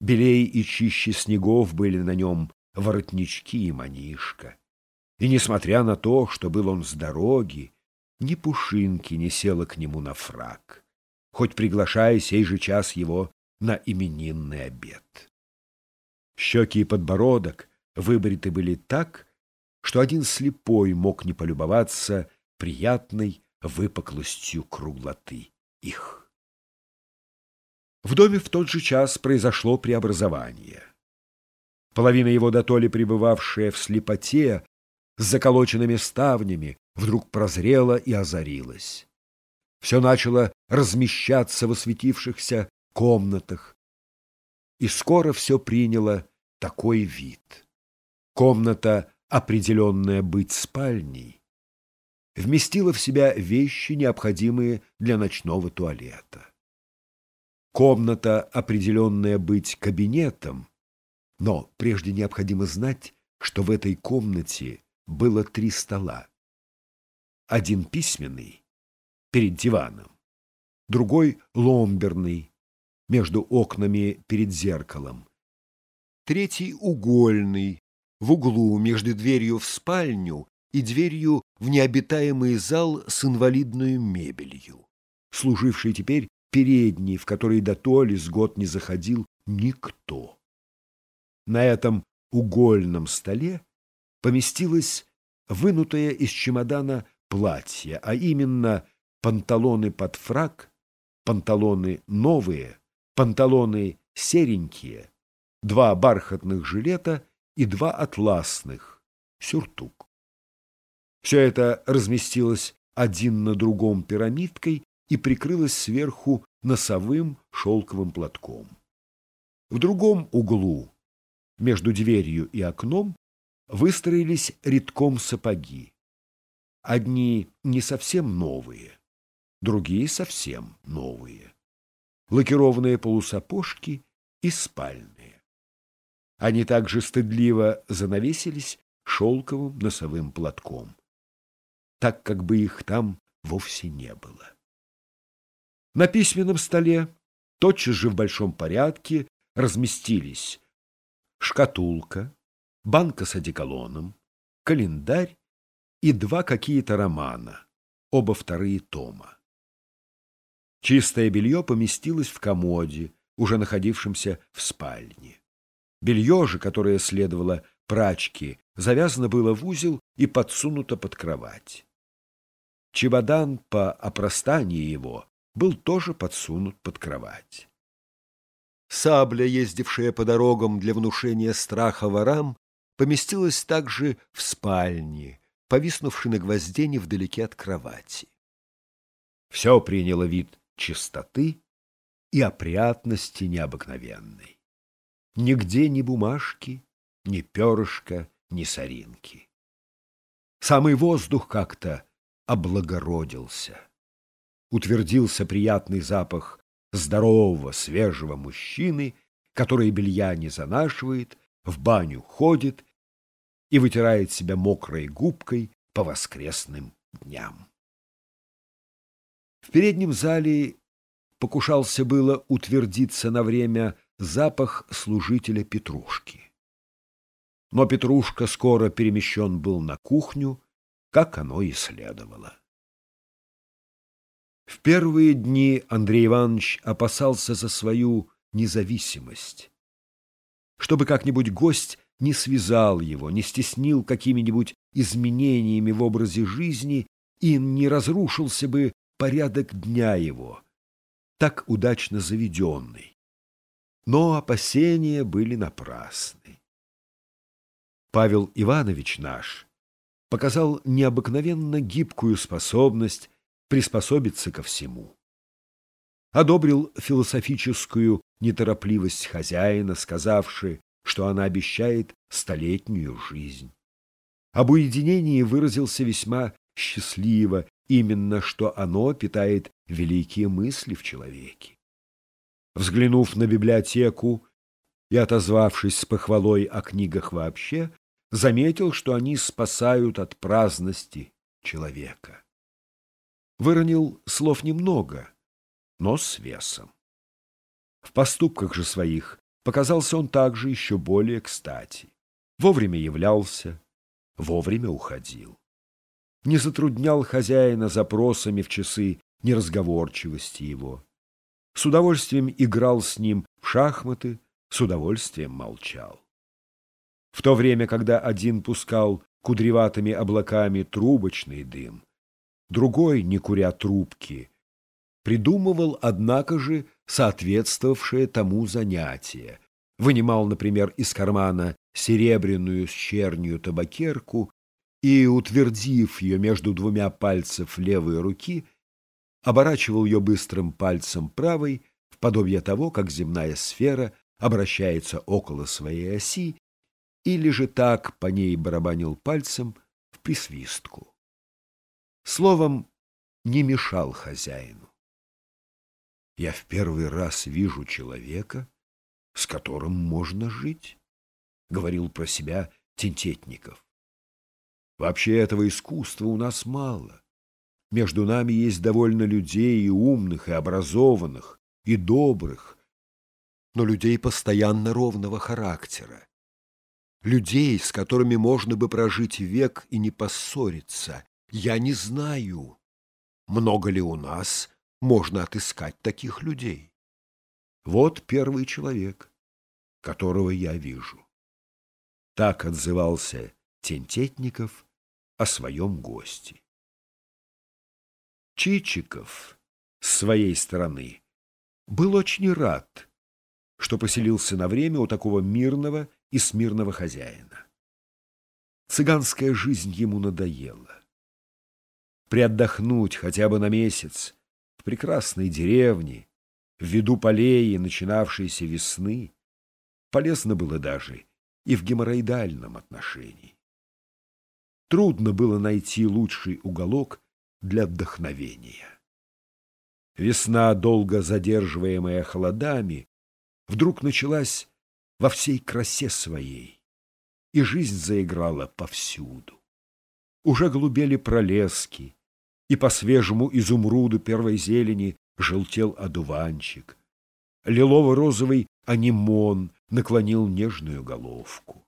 Белей и чище снегов были на нем воротнички и манишка. И, несмотря на то, что был он с дороги, ни пушинки не села к нему на фраг, хоть приглашая сей же час его на именинный обед. Щеки и подбородок выбриты были так, что один слепой мог не полюбоваться приятной выпуклостью круглоты их. В доме в тот же час произошло преобразование. Половина его дотоле пребывавшая в слепоте, с заколоченными ставнями, вдруг прозрела и озарилась. Все начало размещаться в осветившихся комнатах, и скоро все приняло такой вид. Комната, определенная быть спальней, вместила в себя вещи, необходимые для ночного туалета. Комната, определенная быть кабинетом, но прежде необходимо знать, что в этой комнате было три стола. Один письменный, перед диваном, другой ломберный, между окнами перед зеркалом, третий угольный, в углу между дверью в спальню и дверью в необитаемый зал с инвалидной мебелью, служивший теперь передней, в который до толи с год не заходил никто. На этом угольном столе поместилось вынутое из чемодана платье, а именно панталоны под фрак, панталоны новые, панталоны серенькие, два бархатных жилета и два атласных, сюртук. Все это разместилось один на другом пирамидкой и прикрылось сверху носовым шелковым платком. В другом углу, между дверью и окном, выстроились редком сапоги. Одни не совсем новые, другие совсем новые. Лакированные полусапожки и спальные. Они также стыдливо занавесились шелковым носовым платком, так как бы их там вовсе не было. На письменном столе тотчас же в большом порядке разместились шкатулка, банка с одеколоном, календарь и два какие-то романа, оба вторые тома. Чистое белье поместилось в комоде, уже находившемся в спальне. Белье же, которое следовало прачке, завязано было в узел и подсунуто под кровать. Чемодан по опростании его был тоже подсунут под кровать. Сабля, ездившая по дорогам для внушения страха ворам, поместилась также в спальне, повиснувшей на гвозде невдалеке от кровати. Все приняло вид чистоты и опрятности необыкновенной. Нигде ни бумажки, ни перышка, ни соринки. Самый воздух как-то облагородился. Утвердился приятный запах здорового, свежего мужчины, который белья не занашивает, в баню ходит и вытирает себя мокрой губкой по воскресным дням. В переднем зале покушался было утвердиться на время запах служителя Петрушки. Но Петрушка скоро перемещен был на кухню, как оно и следовало. В первые дни Андрей Иванович опасался за свою независимость, чтобы как-нибудь гость не связал его, не стеснил какими-нибудь изменениями в образе жизни и не разрушился бы порядок дня его, так удачно заведенный. Но опасения были напрасны. Павел Иванович наш показал необыкновенно гибкую способность приспособиться ко всему. Одобрил философическую неторопливость хозяина, сказавши, что она обещает столетнюю жизнь. Об уединении выразился весьма счастливо, именно что оно питает великие мысли в человеке. Взглянув на библиотеку и отозвавшись с похвалой о книгах вообще, заметил, что они спасают от праздности человека выронил слов немного, но с весом. В поступках же своих показался он также еще более кстати. Вовремя являлся, вовремя уходил. Не затруднял хозяина запросами в часы неразговорчивости его. С удовольствием играл с ним в шахматы, с удовольствием молчал. В то время, когда один пускал кудреватыми облаками трубочный дым, другой, не куря трубки, придумывал, однако же, соответствовавшее тому занятие. Вынимал, например, из кармана серебряную с чернью табакерку и, утвердив ее между двумя пальцев левой руки, оборачивал ее быстрым пальцем правой в подобие того, как земная сфера обращается около своей оси, или же так по ней барабанил пальцем в присвистку. Словом, не мешал хозяину. Я в первый раз вижу человека, с которым можно жить, — говорил про себя Тентетников. Вообще этого искусства у нас мало. Между нами есть довольно людей и умных, и образованных, и добрых, но людей постоянно ровного характера. Людей, с которыми можно бы прожить век и не поссориться, я не знаю. Много ли у нас можно отыскать таких людей. Вот первый человек, которого я вижу. Так отзывался Тентетников о своем госте. Чичиков, с своей стороны, был очень рад, что поселился на время у такого мирного и смирного хозяина. Цыганская жизнь ему надоела. Приотдохнуть хотя бы на месяц в прекрасной деревне, в виду полей и начинавшейся весны, полезно было даже и в геморроидальном отношении. Трудно было найти лучший уголок для вдохновения. Весна, долго задерживаемая холодами, вдруг началась во всей красе своей, и жизнь заиграла повсюду. Уже голубели пролески, и по свежему изумруду первой зелени желтел одуванчик. Лилово-розовый анимон наклонил нежную головку.